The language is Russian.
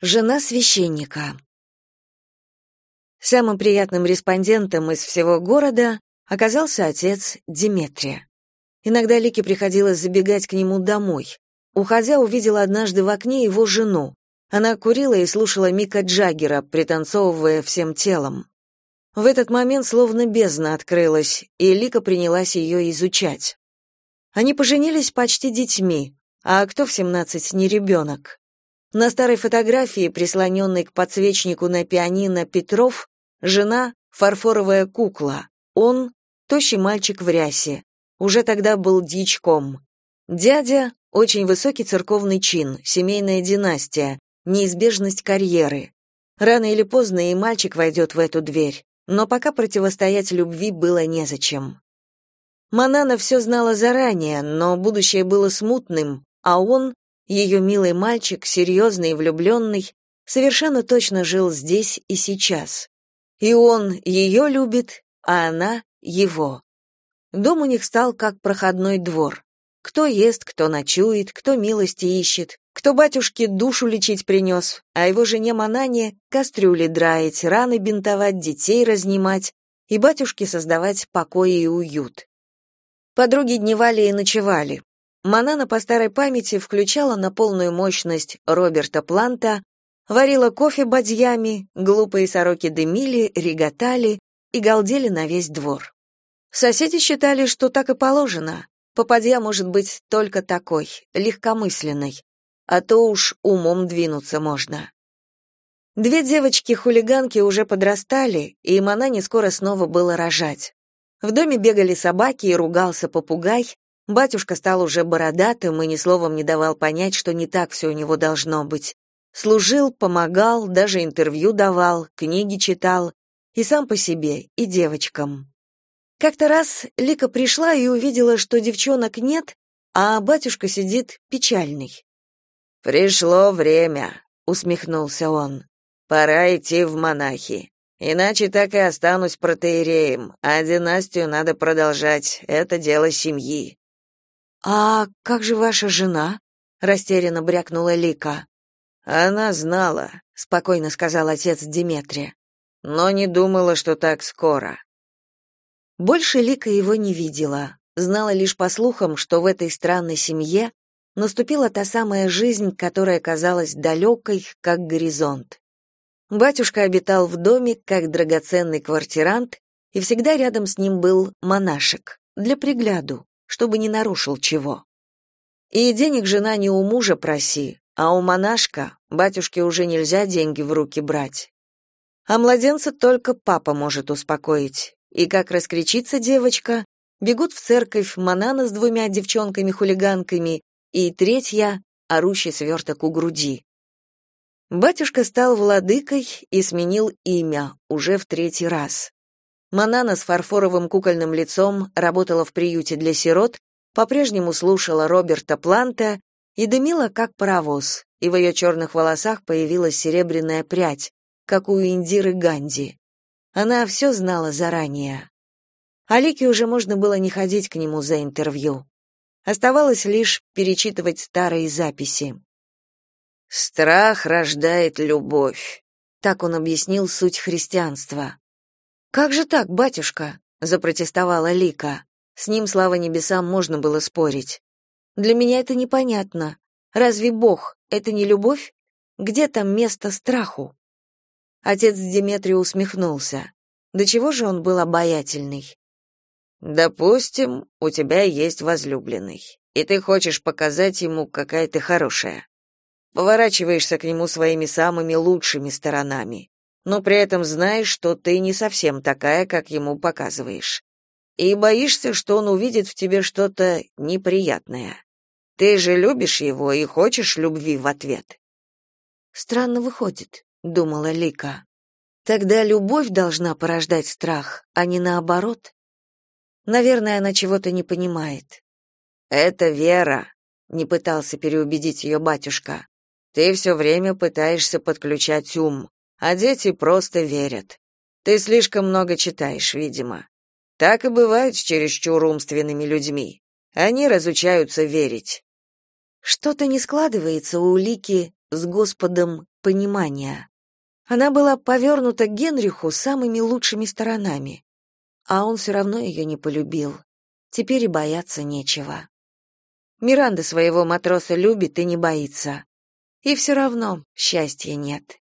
Жена священника. Самым приятным респондентом из всего города оказался отец Диметрия. Иногда Лике приходилось забегать к нему домой. Уходя, увидела однажды в окне его жену. Она курила и слушала Мика Джаггера, пританцовывая всем телом. В этот момент словно бездна открылась, и Лика принялась ее изучать. Они поженились почти детьми, а кто в семнадцать не ребенок? На старой фотографии, прислоненной к подсвечнику на пианино Петров, жена — фарфоровая кукла, он — тощий мальчик в рясе, уже тогда был дичком. Дядя — очень высокий церковный чин, семейная династия, неизбежность карьеры. Рано или поздно и мальчик войдет в эту дверь, но пока противостоять любви было незачем. Манана все знала заранее, но будущее было смутным, а он ее милый мальчик, серьезный и влюбленный, совершенно точно жил здесь и сейчас. И он ее любит, а она его. Дом у них стал как проходной двор. Кто ест, кто ночует, кто милости ищет, кто батюшке душу лечить принес, а его жене Манане кастрюли драить, раны бинтовать, детей разнимать и батюшке создавать покой и уют. Подруги дневали и ночевали, Манана по старой памяти включала на полную мощность Роберта Планта, варила кофе бадьями, глупые сороки дымили, реготали и галдели на весь двор. Соседи считали, что так и положено. Попадья может быть только такой, легкомысленной, а то уж умом двинуться можно. Две девочки-хулиганки уже подрастали, и Манане скоро снова было рожать. В доме бегали собаки и ругался попугай, Батюшка стал уже бородатым и ни словом не давал понять, что не так все у него должно быть. Служил, помогал, даже интервью давал, книги читал, и сам по себе, и девочкам. Как-то раз Лика пришла и увидела, что девчонок нет, а батюшка сидит печальный. «Пришло время», — усмехнулся он. «Пора идти в монахи. Иначе так и останусь протеереем, а династию надо продолжать, это дело семьи». А как же ваша жена? растерянно брякнула Лика. Она знала, спокойно сказал отец Диметрия. Но не думала, что так скоро. Больше Лика его не видела, знала лишь по слухам, что в этой странной семье наступила та самая жизнь, которая казалась далекой, как горизонт. Батюшка обитал в доме как драгоценный квартирант, и всегда рядом с ним был монашек для пригляду чтобы не нарушил чего. И денег жена не у мужа проси, а у монашка батюшке уже нельзя деньги в руки брать. А младенца только папа может успокоить. И как раскричится девочка, бегут в церковь Манана с двумя девчонками-хулиганками и третья — орущий сверток у груди. Батюшка стал владыкой и сменил имя уже в третий раз. Манана с фарфоровым кукольным лицом работала в приюте для сирот, по-прежнему слушала Роберта Планта и дымила как паровоз, и в ее черных волосах появилась серебряная прядь, как у Индиры Ганди. Она все знала заранее. Алике уже можно было не ходить к нему за интервью. Оставалось лишь перечитывать старые записи. «Страх рождает любовь», — так он объяснил суть христианства. Как же так, батюшка? запротестовала Лика. С ним, слава небесам, можно было спорить. Для меня это непонятно. Разве Бог это не любовь? Где там место страху? Отец Диметрий усмехнулся. До чего же он был обаятельный? Допустим, у тебя есть возлюбленный, и ты хочешь показать ему, какая ты хорошая. Поворачиваешься к нему своими самыми лучшими сторонами но при этом знаешь, что ты не совсем такая, как ему показываешь. И боишься, что он увидит в тебе что-то неприятное. Ты же любишь его и хочешь любви в ответ. Странно выходит, думала Лика. Тогда любовь должна порождать страх, а не наоборот. Наверное, она чего-то не понимает. Это вера, не пытался переубедить ее батюшка. Ты все время пытаешься подключать ум а дети просто верят. Ты слишком много читаешь, видимо. Так и бывает с чересчур умственными людьми. Они разучаются верить. Что-то не складывается у Лики с Господом понимания. Она была повернута к Генриху самыми лучшими сторонами. А он все равно ее не полюбил. Теперь и бояться нечего. Миранда своего матроса любит и не боится. И все равно счастья нет.